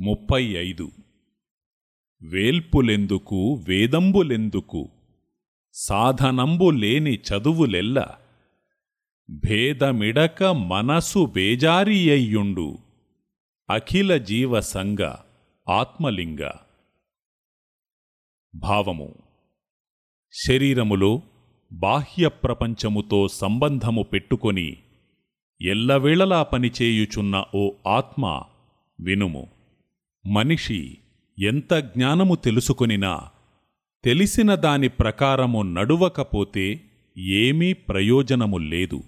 ముప్పై ఐదు వేల్పులెందుకు వేదంబులెందుకు సాధనంబు లేని చదువులెల్ల భేదమిడక మనసు బేజారియయ్యుండు అఖిల జీవ సంగ ఆత్మలింగ. భావము శరీరములో బాహ్య ప్రపంచముతో సంబంధము పెట్టుకొని ఎల్లవేళలా పనిచేయుచున్న ఓ ఆత్మ వినుము. మనిషి ఎంత జ్ఞానము తెలుసుకొనినా తెలిసిన దాని ప్రకారము నడువకపోతే ఏమీ ప్రయోజనము లేదు.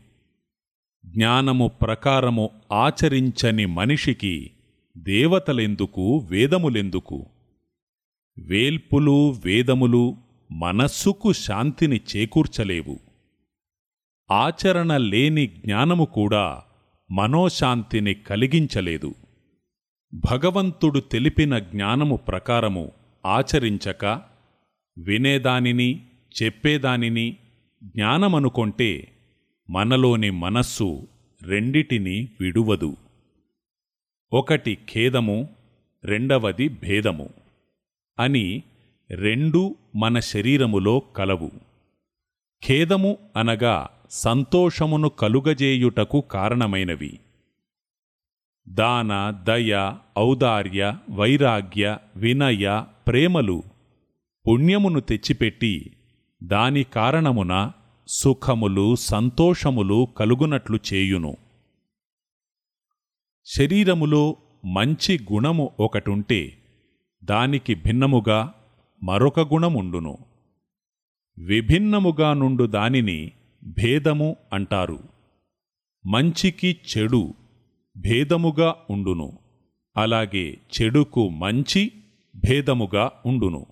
జ్ఞానము ప్రకారము ఆచరించని మనిషికి దేవతలెందుకు వేదములెందుకు? వేల్పులు వేదములు మనస్సుకు శాంతిని చేకూర్చలేవు. ఆచరణ లేని జ్ఞానము కూడా మనోశాంతిని కలిగించలేదు. భగవంతుడు తెలిపిన జ్ఞానము ప్రకారము ఆచరించక వినేదానిని చెప్పేదానిని జ్ఞానమనుకొంటే మనలోని మనస్సు రెండిటిని విడువదు. ఒకటి ఖేదము రెండవది భేదము అని రెండు మన శరీరములో కలవు. ఖేదము అనగా సంతోషమును కలుగజేయుటకు కారణమైనవి. దాన దయ ఔదార్య వైరాగ్య వినయ ప్రేమలు పుణ్యమును తెచ్చిపెట్టి దాని కారణమున సుఖములు సంతోషములు కలుగునట్లు చేయును. శరీరములో మంచి గుణము ఒకటుంటే దానికి భిన్నముగా మరొక గుణముండును. విభిన్నముగా నుండు దానిని భేదము అంటారు. మంచికి చెడు భేదముగా ఉండును. అలాగే చెడుకు మంచి భేదముగా ఉండును.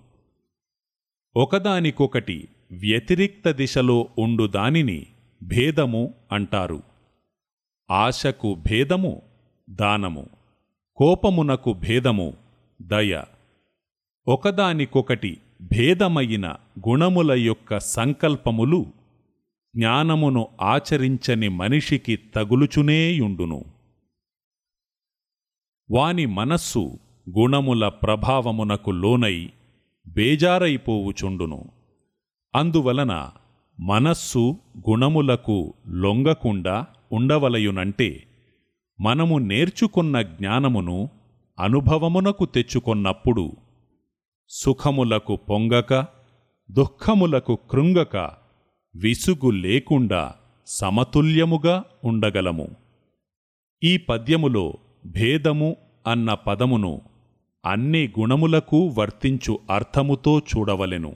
ఒకదానికొకటి వ్యతిరిక్త దిశలో ఉండు దానిని భేదము అంటారు. ఆశకు భేదము దానము. కోపమునకు భేదము దయ. ఒకదానికొకటి భేదమైన గుణముల యొక్క సంకల్పములు జ్ఞానమును ఆచరించని మనిషికి తగులుచునేయుండును వాని మనస్సు గుణముల ప్రభావమునకు లోనై బేజారైపోవుచుండును. అందువలన మనస్సు గుణములకు లొంగకుండా ఉండవలయునంటే మనము నేర్చుకున్న జ్ఞానమును అనుభవమునకు తెచ్చుకొన్నప్పుడు సుఖములకు పొంగక దుఃఖములకు కృంగక విసుగు లేకుండా సమతుల్యముగా ఉండగలము. ఈ పద్యములో భేదము అన్న పదమును అన్ని గుణములకు వర్తించు అర్థముతో చూడవలెను.